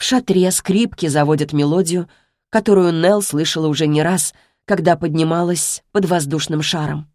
В шатре скрипки заводят мелодию, которую Нелл слышала уже не раз, когда поднималась под воздушным шаром.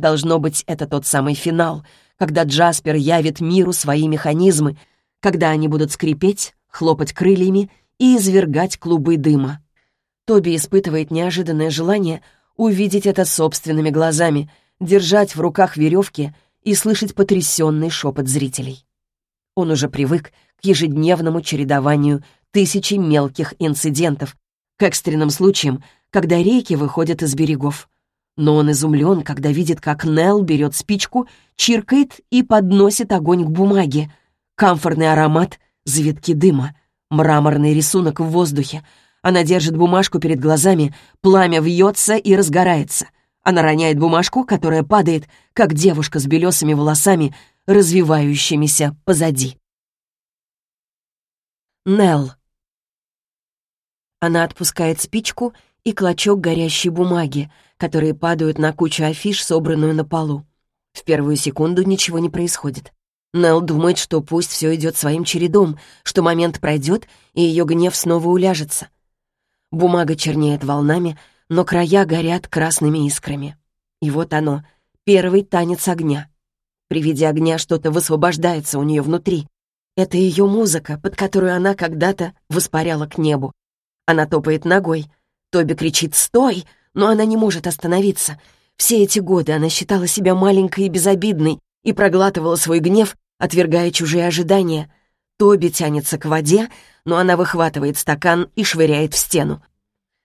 Должно быть, это тот самый финал, когда Джаспер явит миру свои механизмы, когда они будут скрипеть, хлопать крыльями и извергать клубы дыма. Тоби испытывает неожиданное желание увидеть это собственными глазами, держать в руках веревки и слышать потрясенный шепот зрителей. Он уже привык к ежедневному чередованию тысячи мелких инцидентов, к экстренным случаям, когда реки выходят из берегов. Но он изумлен, когда видит, как Нелл берет спичку, чиркает и подносит огонь к бумаге. Камфорный аромат, завитки дыма, мраморный рисунок в воздухе. Она держит бумажку перед глазами, пламя вьется и разгорается. Она роняет бумажку, которая падает, как девушка с белесыми волосами, развивающимися позади. Нелл. Она отпускает спичку и клочок горящей бумаги, которые падают на кучу афиш, собранную на полу. В первую секунду ничего не происходит. Нелл думает, что пусть все идет своим чередом, что момент пройдет, и ее гнев снова уляжется. Бумага чернеет волнами, но края горят красными искрами. И вот оно, первый танец огня. При виде огня что-то высвобождается у нее внутри. Это ее музыка, под которую она когда-то воспаряла к небу. Она топает ногой. Тоби кричит «Стой!», но она не может остановиться. Все эти годы она считала себя маленькой и безобидной и проглатывала свой гнев, отвергая чужие ожидания. Тоби тянется к воде, но она выхватывает стакан и швыряет в стену.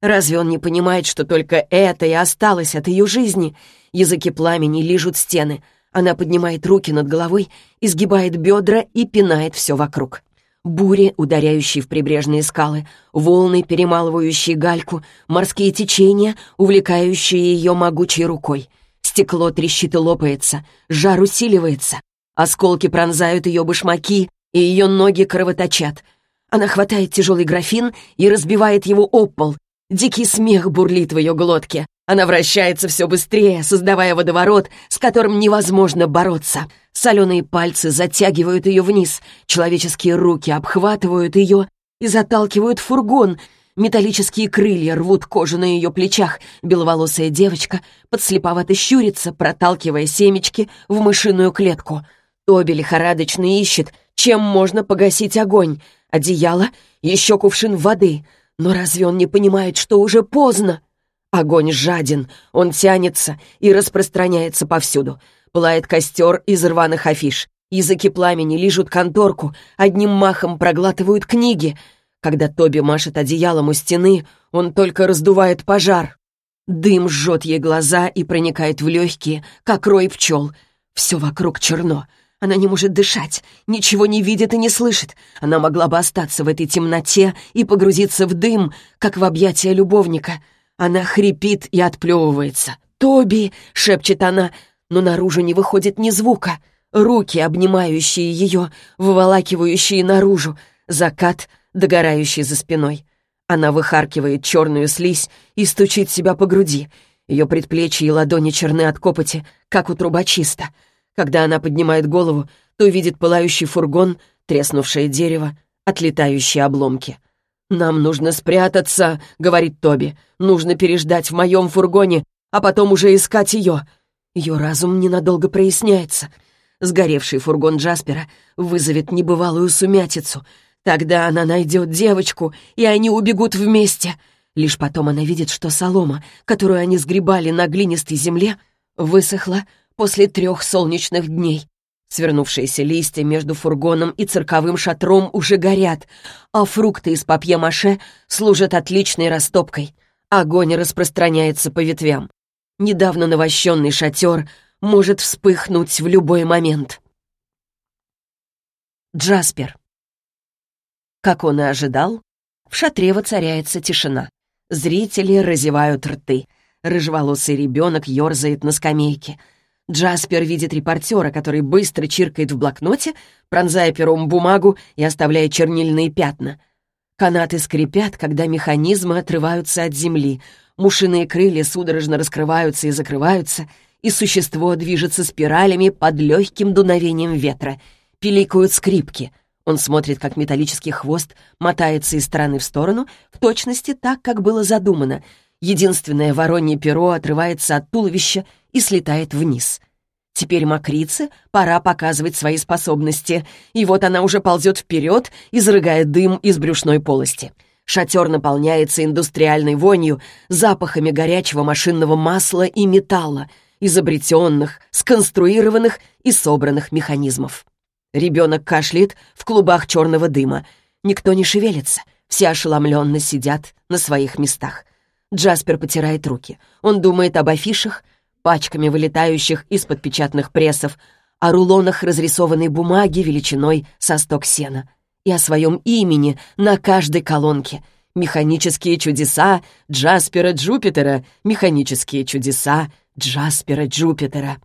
Разве он не понимает, что только это и осталось от ее жизни? Языки пламени лижут стены. Она поднимает руки над головой, изгибает бедра и пинает все вокруг. Бури, ударяющие в прибрежные скалы, волны, перемалывающие гальку, морские течения, увлекающие ее могучей рукой. Стекло трещит и лопается, жар усиливается. Осколки пронзают ее башмаки, и ее ноги кровоточат. Она хватает тяжелый графин и разбивает его об пол, Дикий смех бурлит в ее глотке. Она вращается все быстрее, создавая водоворот, с которым невозможно бороться. Соленые пальцы затягивают ее вниз, человеческие руки обхватывают ее и заталкивают в фургон. Металлические крылья рвут кожу на ее плечах. Беловолосая девочка подслеповато щурится, проталкивая семечки в мышиную клетку. Тоби лихорадочно ищет, чем можно погасить огонь. Одеяло, еще кувшин воды — но разве он не понимает, что уже поздно? Огонь жаден, он тянется и распространяется повсюду. Пылает костер из рваных афиш. Языки пламени лижут конторку, одним махом проглатывают книги. Когда Тоби машет одеялом у стены, он только раздувает пожар. Дым жжет ей глаза и проникает в легкие, как рой пчел. Все вокруг черно. Она не может дышать, ничего не видит и не слышит. Она могла бы остаться в этой темноте и погрузиться в дым, как в объятия любовника. Она хрипит и отплевывается. «Тоби!» — шепчет она, но наружу не выходит ни звука. Руки, обнимающие ее, выволакивающие наружу. Закат, догорающий за спиной. Она выхаркивает черную слизь и стучит себя по груди. Ее предплечья и ладони черны от копоти, как у трубочиста. Когда она поднимает голову, то видит пылающий фургон, треснувшее дерево, отлетающие обломки. «Нам нужно спрятаться», — говорит Тоби. «Нужно переждать в моем фургоне, а потом уже искать ее». Ее разум ненадолго проясняется. Сгоревший фургон Джаспера вызовет небывалую сумятицу. Тогда она найдет девочку, и они убегут вместе. Лишь потом она видит, что солома, которую они сгребали на глинистой земле, высохла, после трех солнечных дней. Свернувшиеся листья между фургоном и цирковым шатром уже горят, а фрукты из папье-маше служат отличной растопкой. Огонь распространяется по ветвям. Недавно навощенный шатер может вспыхнуть в любой момент. Джаспер. Как он и ожидал, в шатре воцаряется тишина. Зрители разевают рты. Рыжеволосый ребенок ерзает на скамейке — Джаспер видит репортера, который быстро чиркает в блокноте, пронзая пером бумагу и оставляя чернильные пятна. Канаты скрипят, когда механизмы отрываются от земли, мушиные крылья судорожно раскрываются и закрываются, и существо движется спиралями под легким дуновением ветра. Пиликают скрипки. Он смотрит, как металлический хвост мотается из стороны в сторону, в точности так, как было задумано. Единственное воронье перо отрывается от туловища и слетает вниз. Теперь мокрице пора показывать свои способности, и вот она уже ползет вперед, изрыгая дым из брюшной полости. Шатер наполняется индустриальной вонью, запахами горячего машинного масла и металла, изобретенных, сконструированных и собранных механизмов. Ребенок кашляет в клубах черного дыма. Никто не шевелится, все ошеломленно сидят на своих местах. Джаспер потирает руки. Он думает об афишах, пачками вылетающих из-под печатных прессов, о рулонах разрисованной бумаги величиной со сток сена и о своем имени на каждой колонке. Механические чудеса Джаспера Джупитера, механические чудеса Джаспера Джупитера.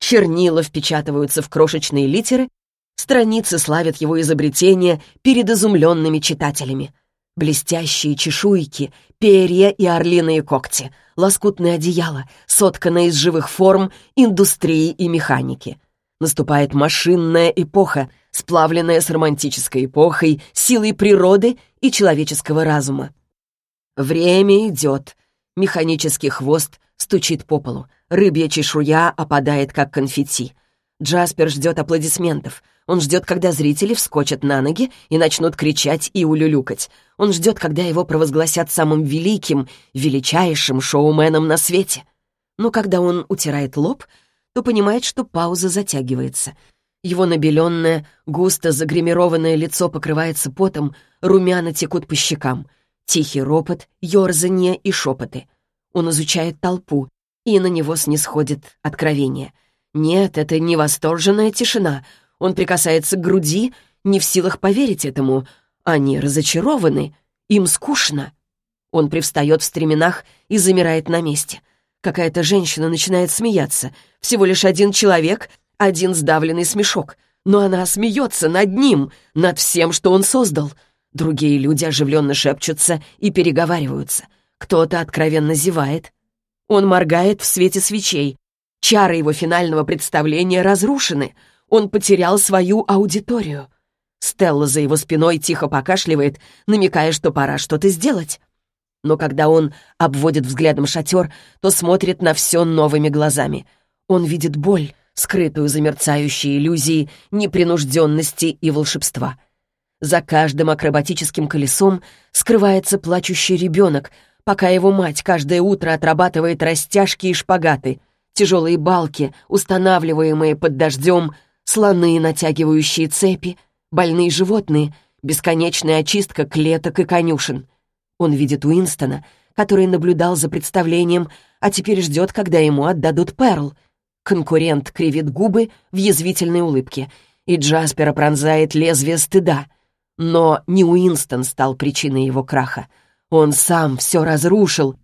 Чернила впечатываются в крошечные литеры, Страницы славят его изобретения перед изумленными читателями. Блестящие чешуйки, перья и орлиные когти, лоскутное одеяло, сотканное из живых форм индустрии и механики. Наступает машинная эпоха, сплавленная с романтической эпохой, силой природы и человеческого разума. Время идет. Механический хвост стучит по полу. Рыбья чешуя опадает, как конфетти. Джаспер ждет аплодисментов — он ждет, когда зрители вскочат на ноги и начнут кричать и улюлюкать. Он ждет, когда его провозгласят самым великим, величайшим шоуменом на свете. Но когда он утирает лоб, то понимает, что пауза затягивается. Его набеленное, густо загримированное лицо покрывается потом, румяна текут по щекам. Тихий ропот, ёрзанье и шепоты. Он изучает толпу, и на него снисходит откровение. Нет, это не восторженная тишина — он прикасается к груди, не в силах поверить этому. Они разочарованы, им скучно. Он привстает в стременах и замирает на месте. Какая-то женщина начинает смеяться. Всего лишь один человек, один сдавленный смешок. Но она смеется над ним, над всем, что он создал. Другие люди оживленно шепчутся и переговариваются. Кто-то откровенно зевает. Он моргает в свете свечей. Чары его финального представления разрушены — он потерял свою аудиторию. Стелла за его спиной тихо покашливает, намекая, что пора что-то сделать. Но когда он обводит взглядом шатер, то смотрит на все новыми глазами. Он видит боль, скрытую за мерцающей иллюзией непринужденности и волшебства. За каждым акробатическим колесом скрывается плачущий ребенок, пока его мать каждое утро отрабатывает растяжки и шпагаты, тяжелые балки, устанавливаемые под дождем, слоны, натягивающие цепи, больные животные, бесконечная очистка клеток и конюшен. Он видит Уинстона, который наблюдал за представлением, а теперь ждет, когда ему отдадут Перл. Конкурент кривит губы в язвительной улыбке, и Джаспера пронзает лезвие стыда. Но не Уинстон стал причиной его краха. Он сам все разрушил,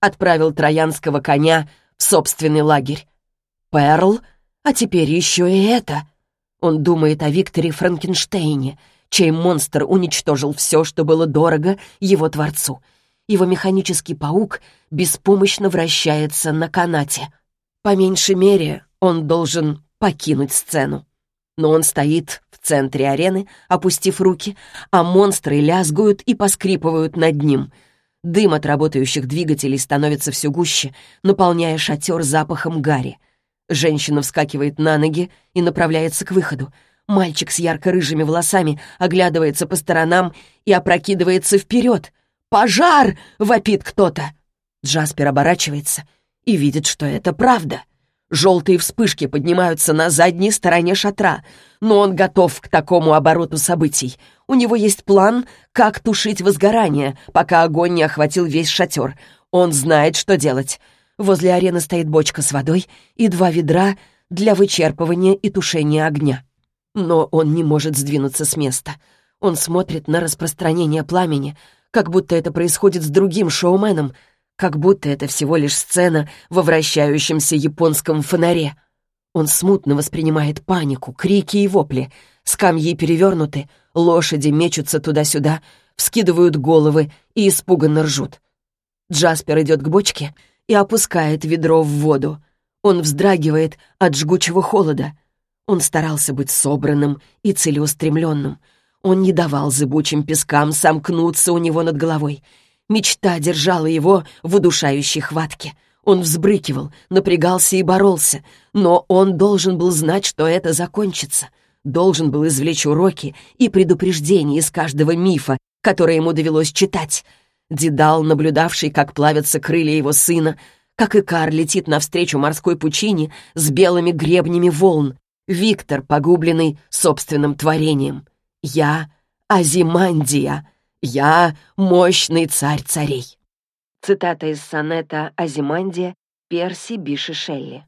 отправил троянского коня в собственный лагерь. Перл — а теперь еще и это. Он думает о Викторе Франкенштейне, чей монстр уничтожил все, что было дорого его творцу. Его механический паук беспомощно вращается на канате. По меньшей мере, он должен покинуть сцену. Но он стоит в центре арены, опустив руки, а монстры лязгают и поскрипывают над ним. Дым от работающих двигателей становится все гуще, наполняя шатер запахом гари — Женщина вскакивает на ноги и направляется к выходу. Мальчик с ярко-рыжими волосами оглядывается по сторонам и опрокидывается вперед. «Пожар!» — вопит кто-то. Джаспер оборачивается и видит, что это правда. Желтые вспышки поднимаются на задней стороне шатра, но он готов к такому обороту событий. У него есть план, как тушить возгорание, пока огонь не охватил весь шатер. Он знает, что делать. Возле арены стоит бочка с водой и два ведра для вычерпывания и тушения огня. Но он не может сдвинуться с места. Он смотрит на распространение пламени, как будто это происходит с другим шоуменом, как будто это всего лишь сцена во вращающемся японском фонаре. Он смутно воспринимает панику, крики и вопли. Скамьи перевернуты, лошади мечутся туда-сюда, вскидывают головы и испуганно ржут. Джаспер идет к бочке — и опускает ведро в воду. Он вздрагивает от жгучего холода. Он старался быть собранным и целеустремленным. Он не давал зыбучим пескам сомкнуться у него над головой. Мечта держала его в удушающей хватке. Он взбрыкивал, напрягался и боролся, но он должен был знать, что это закончится. Должен был извлечь уроки и предупреждения из каждого мифа, который ему довелось читать. Дедал, наблюдавший, как плавятся крылья его сына, как Икар летит навстречу морской пучине с белыми гребнями волн. Виктор, погубленный собственным творением. Я — Азимандия. Я — мощный царь царей. Цитата из сонета «Азимандия» Перси Биши Шелли.